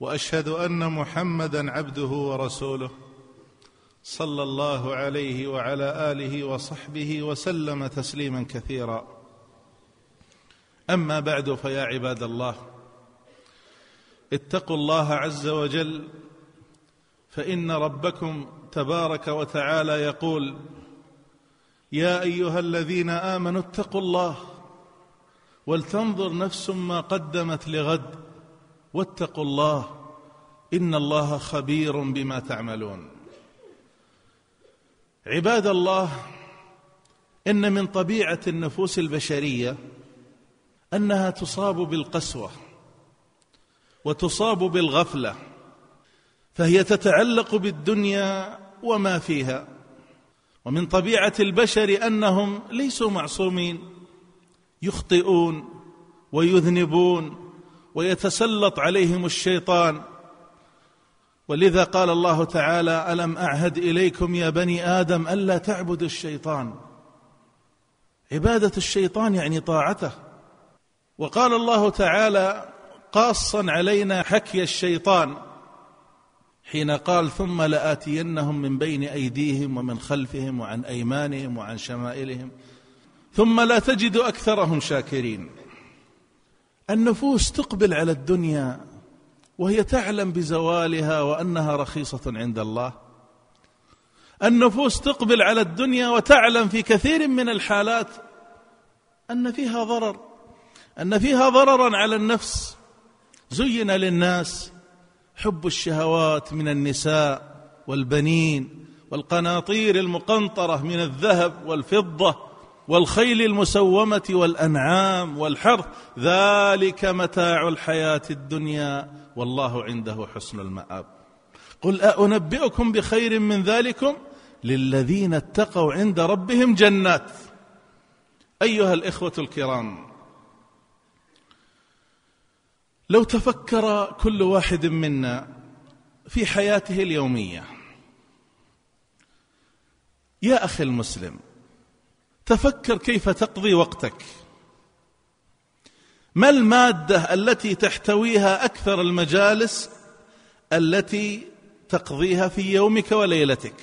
وأشهد أن محمدا عبده ورسوله صلى الله عليه وعلى آله وصحبه وسلم تسليما كثيرا. أما بعد فيا عباد الله اتقوا الله عز وجل فإن ربكم تبارك وتعالى يقول يا أيها الذين آمنوا اتقوا الله ولتنظر نفس ما قدمت لغد. واتقوا الله إن الله خبير بما تعملون. عباد الله إن من طبيعة النفوس البشرية أنها تصاب بالقسوة وتصاب بالغفلة فهي تتعلق بالدنيا وما فيها. ومن طبيعة البشر أنهم ليسوا معصومين يخطئون ويذنبون ويتسلط عليهم الشيطان. ولذا قال الله تعالى ألم أعهد إليكم يا بني آدم ألا تعبدوا الشيطان؟ عبادة الشيطان يعني طاعته. وقال الله تعالى قاصا علينا حكي الشيطان حين قال ثم لآتينهم من بين أيديهم ومن خلفهم وعن أيمانهم وعن شمائلهم ثم لا تجد أكثرهم شاكرين. النفوس تقبل على الدنيا وهي تعلم بزوالها وأنها رخيصة عند الله. النفوس تقبل على الدنيا وتعلم في كثير من الحالات أن فيها ضرر أن فيها ضررا على النفس. زين للناس حب الشهوات من النساء والبنين والقناطير المقنطرة من الذهب والفضة. والخيل المسومة والأنعام والحرث ذلك متاع الحياة الدنيا والله عنده حسن المآب. قل أنبئكم بخير من ذلكم؟ للذين اتقوا عند ربهم جنات. أيها الإخوة الكرام لو تفكر كل واحد منا في حياته اليومية يا أخي المسلم تفكر كيف تقضي وقتك. ما المادة التي تحتويها أكثر المجالس التي تقضيها في يومك وليلتك؟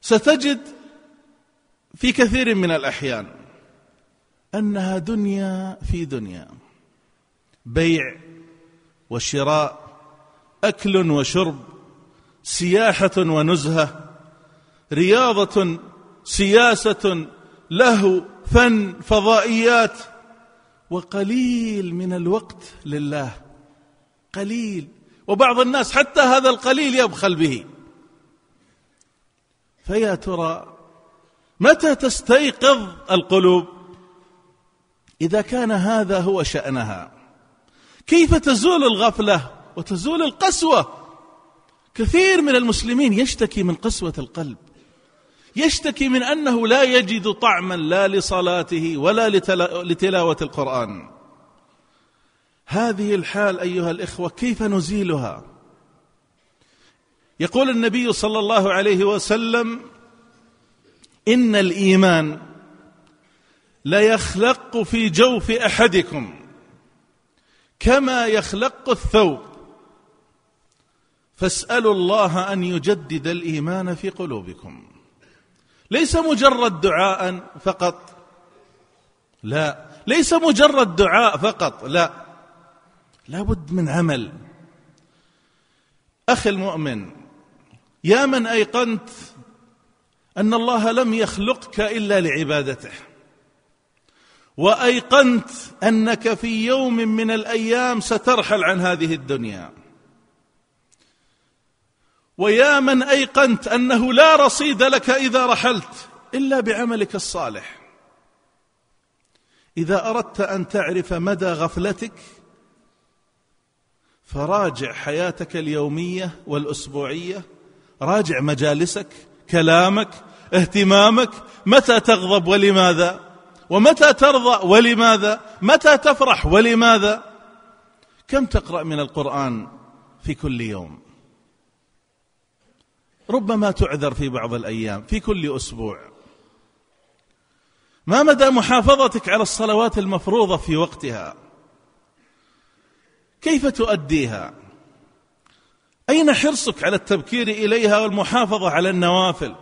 ستجد في كثير من الأحيان أنها دنيا في دنيا. بيع وشراء أكل وشرب سياحة ونزهة رياضة سياسه لهو فن فضائيات وقليل من الوقت لله قليل. وبعض الناس حتى هذا القليل يبخل به. فيا ترى متى تستيقظ القلوب؟ إذا كان هذا هو شأنها. كيف تزول الغفلة وتزول القسوة؟ كثير من المسلمين يشتكي من قسوة القلب. يشتكي من أنه لا يجد طعما لا لصلاته ولا لتلاوة القرآن. هذه الحال أيها الإخوة كيف نزيلها؟ يقول النبي صلى الله عليه وسلم إن الإيمان ليخلق في جوف أحدكم كما يخلق الثوب. فاسألوا الله أن يجدد الإيمان في قلوبكم. ليس مجرد دعاء فقط. لا. ليس مجرد دعاء فقط. لا. لابد من عمل. أخي المؤمن يا من أيقنت أن الله لم يخلقك إلا لعبادته وأيقنت أنك في يوم من الأيام سترحل عن هذه الدنيا. ويا من أيقنت أنه لا رصيد لك إذا رحلت إلا بعملك الصالح. إذا أردت أن تعرف مدى غفلتك فراجع حياتك اليومية والأسبوعية راجع مجالسك كلامك اهتمامك متى تغضب ولماذا؟ ومتى ترضى ولماذا؟ متى تفرح ولماذا؟ كم تقرأ من القرآن في كل يوم؟ ربما تعذر في بعض الأيام في كل أسبوع. ما مدى محافظتك على الصلوات المفروضة في وقتها؟ كيف تؤديها؟ أين حرصك على التبكير إليها والمحافظة على النوافل؟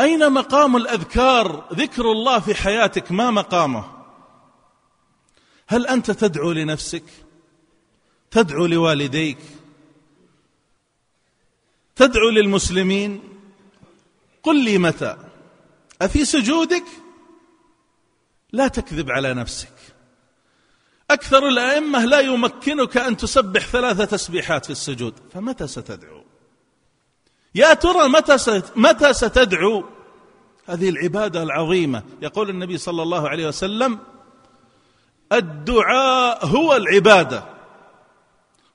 أين مقام الأذكار ذكر الله في حياتك؟ ما مقامه؟ هل أنت تدعو لنفسك؟ تدعو لوالديك؟ تدعو للمسلمين؟ قل لي متى؟ أفي سجودك؟ لا تكذب على نفسك. أكثر الأئمة لا يمكنك أن تسبح ثلاث تسبيحات في السجود فمتى ستدعو؟ يا ترى متى متى ستدعو؟ هذه العبادة العظيمة. يقول النبي صلى الله عليه وسلم الدعاء هو العبادة.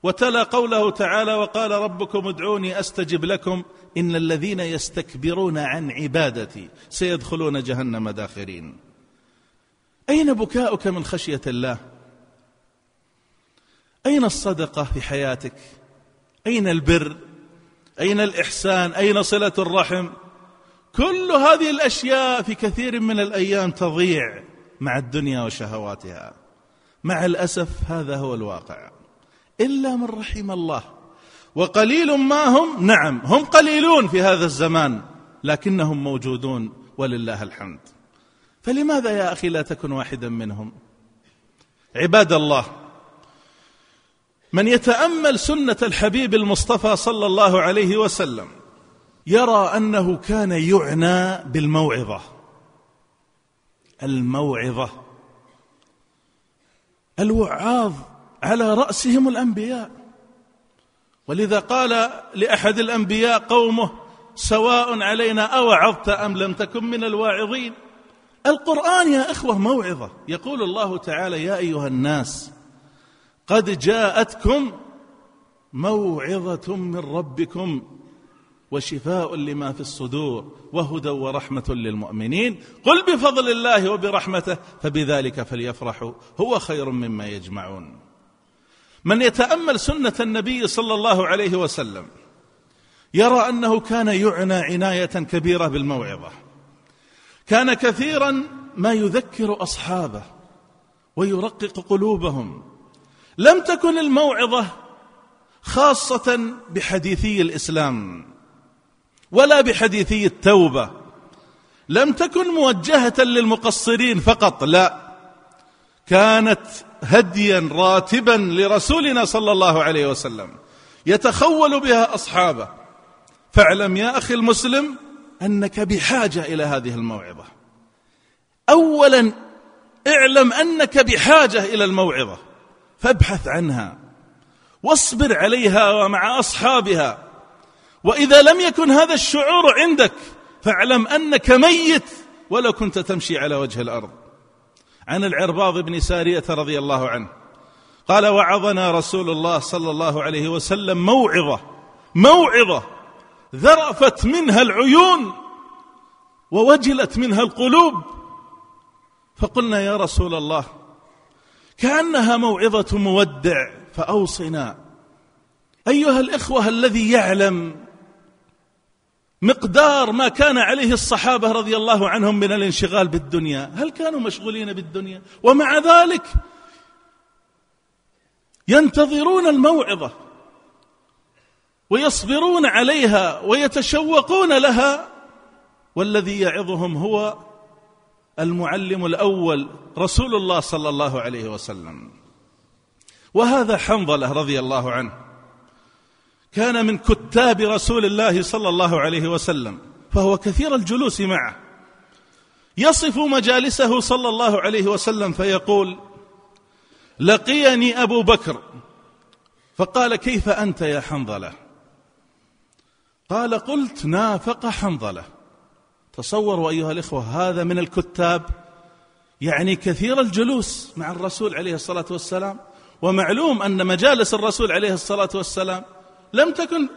وتلا قوله تعالى وقال ربكم ادعوني أستجب لكم إن الذين يستكبرون عن عبادتي سيدخلون جهنم داخرين. أين بكاؤك من خشية الله؟ أين الصدقة في حياتك؟ أين البر؟ أين الإحسان؟ أين صلة الرحم؟ كل هذه الأشياء في كثير من الأيام تضيع مع الدنيا وشهواتها. مع الأسف هذا هو الواقع. إلا من رحم الله. وقليل ما هم نعم هم قليلون في هذا الزمان لكنهم موجودون ولله الحمد. فلماذا يا أخي لا تكن واحدا منهم؟ عباد الله من يتأمل سنة الحبيب المصطفى صلى الله عليه وسلم يرى أنه كان يعنى بالموعظة. الموعظة. الوعاظ على رأسهم الأنبياء. ولذا قال لأحد الأنبياء قومه سواء علينا أوعظت أم لم تكن من الواعظين. القرآن يا إخوة موعظة. يقول الله تعالى يا أيها الناس قد جاءتكم موعظة من ربكم وشفاء لما في الصدور وهدى ورحمة للمؤمنين. قل بفضل الله وبرحمته فبذلك فليفرحوا هو خير مما يجمعون. من يتأمل سنة النبي صلى الله عليه وسلم يرى أنه كان يعنى عناية كبيرة بالموعظة. كان كثيرا ما يذكر أصحابه ويرقق قلوبهم. لم تكن الموعظة خاصة بحديثي الإسلام ولا بحديثي التوبة. لم تكن موجهة للمقصرين فقط لا. كانت هديا راتبا لرسولنا صلى الله عليه وسلم يتخول بها أصحابه. فاعلم يا أخي المسلم أنك بحاجة إلى هذه الموعظة. اولا اعلم أنك بحاجة إلى الموعظة فابحث عنها واصبر عليها ومع أصحابها. وإذا لم يكن هذا الشعور عندك فاعلم أنك ميت ولو كنت تمشي على وجه الأرض. عن العرباض بن سارية رضي الله عنه. قال وعظنا رسول الله صلى الله عليه وسلم موعظة موعظة ذرفت منها العيون ووجلت منها القلوب. فقلنا يا رسول الله كأنها موعظة مودع فأوصنا. أيها الإخوة الذي يعلم مقدار ما كان عليه الصحابة رضي الله عنهم من الانشغال بالدنيا. هل كانوا مشغولين بالدنيا؟ ومع ذلك ينتظرون الموعظة ويصبرون عليها ويتشوقون لها. والذي يعظهم هو المعلم الأول رسول الله صلى الله عليه وسلم. وهذا حنظلة رضي الله عنه. كان من كتاب رسول الله صلى الله عليه وسلم فهو كثير الجلوس معه. يصف مجالسه صلى الله عليه وسلم فيقول لقيني أبو بكر. فقال كيف أنت يا حنظلة؟ قال قلت نافق حنظلة. تصوروا أيها الإخوة هذا من الكتاب يعني كثير الجلوس مع الرسول عليه الصلاة والسلام ومعلوم أن مجالس الرسول عليه الصلاة والسلام لم تكن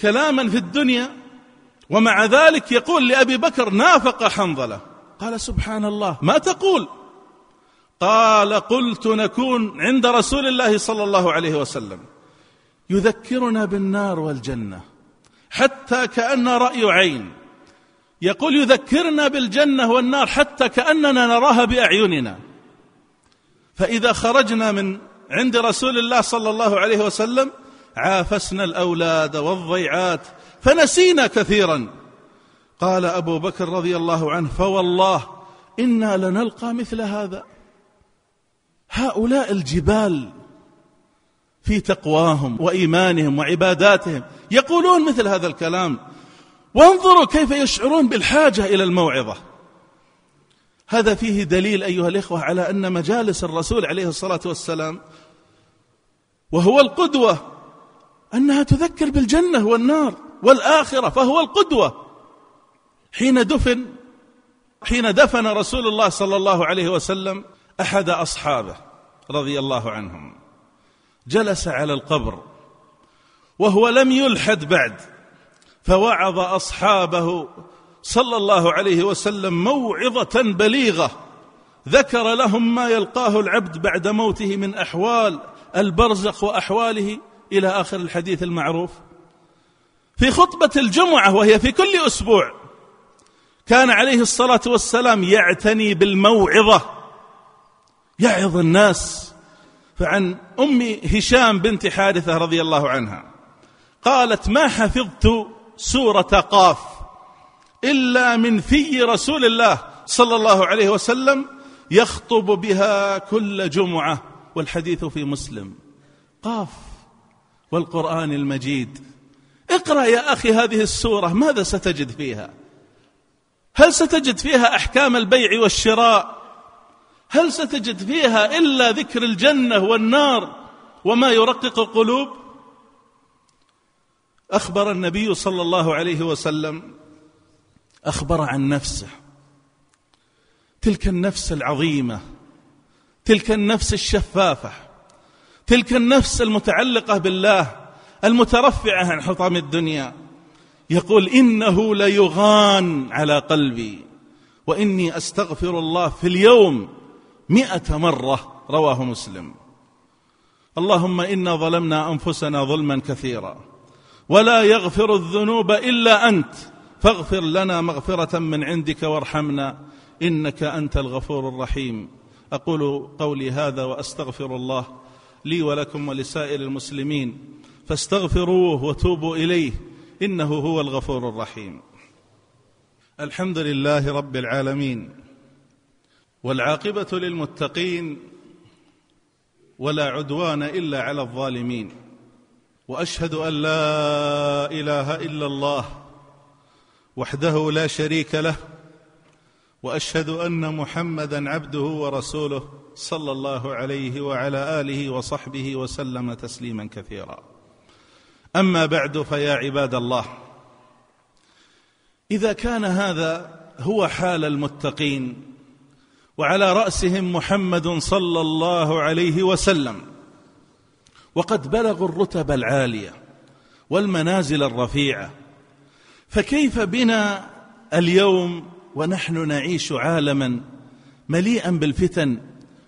كلاما في الدنيا ومع ذلك يقول لأبي بكر نافق حنظلة. قال سبحان الله ما تقول؟ قال قلت نكون عند رسول الله صلى الله عليه وسلم. يذكرنا بالنار والجنة حتى كأن رأي عين. يقول يذكرنا بالجنة والنار حتى كأننا نراها بأعيننا. فإذا خرجنا من عند رسول الله صلى الله عليه وسلم عافسنا الأولاد والضيعات فنسينا كثيرا. قال أبو بكر رضي الله عنه فوالله إنا لنلقى مثل هذا. هؤلاء الجبال في تقواهم وإيمانهم وعباداتهم يقولون مثل هذا الكلام. وانظروا كيف يشعرون بالحاجة إلى الموعظة. هذا فيه دليل أيها الإخوة على أن مجالس الرسول عليه الصلاة والسلام وهو القدوة أنها تذكر بالجنة والنار والآخرة فهو القدوة. حين دفن حين دفن رسول الله صلى الله عليه وسلم أحد أصحابه رضي الله عنهم. جلس على القبر وهو لم يلحد بعد فوعظ أصحابه صلى الله عليه وسلم موعظة بليغة. ذكر لهم ما يلقاه العبد بعد موته من أحوال البرزخ وأحواله إلى آخر الحديث المعروف. في خطبة الجمعة وهي في كل أسبوع كان عليه الصلاة والسلام يعتني بالموعظة يعظ الناس. فعن أم هشام بنت حارثة رضي الله عنها قالت ما حفظت سورة قاف إلا من في رسول الله صلى الله عليه وسلم يخطب بها كل جمعة والحديث في مسلم. قاف. والقرآن المجيد. اقرأ يا أخي هذه السورة ماذا ستجد فيها؟ هل ستجد فيها أحكام البيع والشراء؟ هل ستجد فيها إلا ذكر الجنة والنار وما يرقق القلوب؟ أخبر النبي صلى الله عليه وسلم أخبر عن نفسه. تلك النفس العظيمة تلك النفس الشفافة. تلك النفس المتعلقة بالله المترفعة عن حطام الدنيا. يقول إنه ليغان على قلبي وإني أستغفر الله في اليوم مئة مرة. رواه مسلم. اللهم إنا ظلمنا أنفسنا ظلما كثيرا ولا يغفر الذنوب إلا أنت. فاغفر لنا مغفرة من عندك وارحمنا إنك أنت الغفور الرحيم. أقول قولي هذا وأستغفر الله. لي ولكم ولسائر المسلمين فاستغفروه وتوبوا إليه إنه هو الغفور الرحيم. الحمد لله رب العالمين والعاقبة للمتقين ولا عدوان إلا على الظالمين وأشهد أن لا إله إلا الله وحده لا شريك له وأشهد أن محمدا عبده ورسوله صلى الله عليه وعلى آله وصحبه وسلم تسليما كثيرا. أما بعد فيا عباد الله إذا كان هذا هو حال المتقين وعلى رأسهم محمد صلى الله عليه وسلم وقد بلغوا الرتب العالية والمنازل الرفيعة فكيف بنا اليوم ونحن نعيش عالما مليئا بالفتن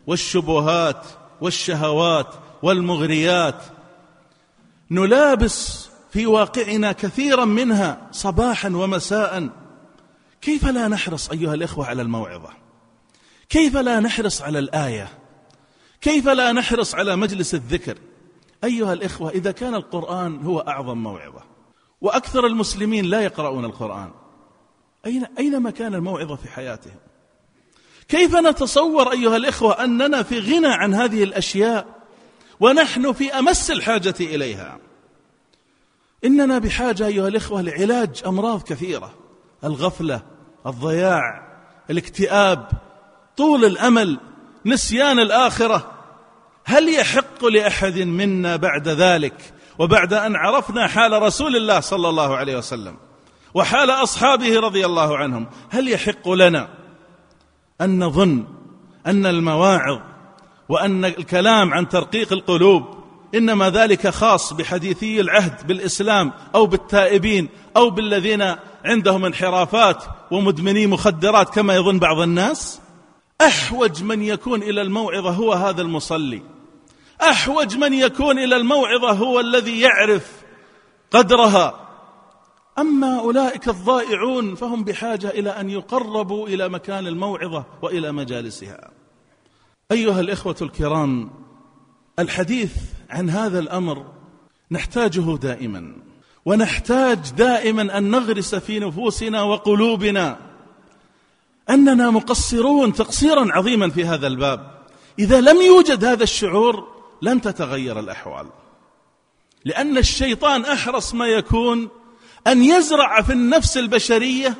والشبهات والشهوات والمغريات. نلابس في واقعنا كثيرا منها صباحا ومساء. كيف لا نحرص أيها الإخوة على الموعظة؟ كيف لا نحرص على الآية؟ كيف لا نحرص على مجلس الذكر؟ أيها الإخوة إذا كان القرآن هو أعظم موعظة وأكثر المسلمين لا يقرؤون القرآن. أين أين مكان الموعظة في حياتهم؟ كيف نتصور أيها الإخوة أننا في غنى عن هذه الأشياء ونحن في أمس الحاجة إليها؟ إننا بحاجة أيها الإخوة لعلاج أمراض كثيرة الغفلة الضياع الاكتئاب طول الأمل نسيان الآخرة. هل يحق لأحد منا بعد ذلك وبعد أن عرفنا حال رسول الله صلى الله عليه وسلم؟ وحال أصحابه رضي الله عنهم. هل يحق لنا أن نظن أن المواعظ وأن الكلام عن ترقيق القلوب إنما ذلك خاص بحديثي العهد بالإسلام أو بالتائبين أو بالذين عندهم انحرافات ومدمني مخدرات كما يظن بعض الناس؟ أحوج من يكون إلى الموعظة هو هذا المصلي. أحوج من يكون إلى الموعظة هو الذي يعرف قدرها أما أولئك الضائعون فهم بحاجة إلى أن يقربوا إلى مكان الموعظة وإلى مجالسها. أيها الإخوة الكرام الحديث عن هذا الأمر نحتاجه دائما ونحتاج دائما أن نغرس في نفوسنا وقلوبنا أننا مقصرون تقصيرا عظيما في هذا الباب. إذا لم يوجد هذا الشعور لن تتغير الأحوال لأن الشيطان أحرص ما يكون أن يزرع في النفس البشرية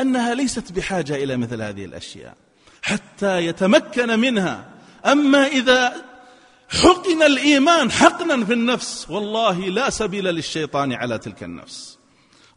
أنها ليست بحاجة إلى مثل هذه الأشياء حتى يتمكن منها. أما إذا حقن الإيمان حقنا في النفس والله لا سبيل للشيطان على تلك النفس.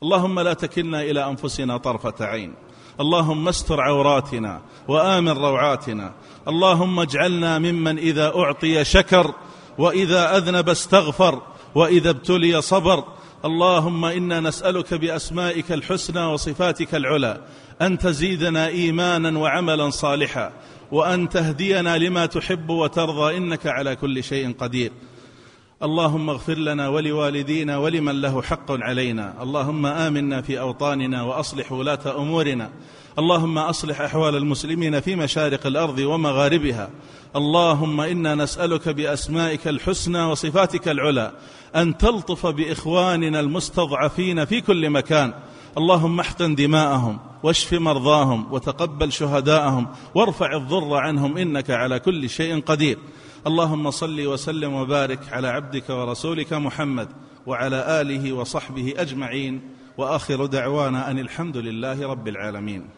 اللهم لا تكلنا إلى أنفسنا طرفة عين. اللهم استر عوراتنا وآمن روعاتنا. اللهم اجعلنا ممن إذا أعطي شكر وإذا أذنب استغفر وإذا ابتلي صبر. اللهم إنا نسألك بأسمائك الحسنى وصفاتك العلى أن تزيدنا إيمانا وعملا صالحا وأن تهدينا لما تحب وترضى إنك على كل شيء قدير. اللهم اغفر لنا ولوالدينا ولمن له حق علينا. اللهم آمنا في أوطاننا وأصلح ولاة أمورنا. اللهم أصلح أحوال المسلمين في مشارق الأرض ومغاربها. اللهم إنا نسألك بأسمائك الحسنى وصفاتك العلى. أن تلطف بإخواننا المستضعفين في كل مكان. اللهم احقن دماءهم واشف مرضاهم وتقبل شهداءهم وارفع الضر عنهم إنك على كل شيء قدير. اللهم صل وسلم وبارك على عبدك ورسولك محمد وعلى آله وصحبه أجمعين وآخر دعوانا أن الحمد لله رب العالمين.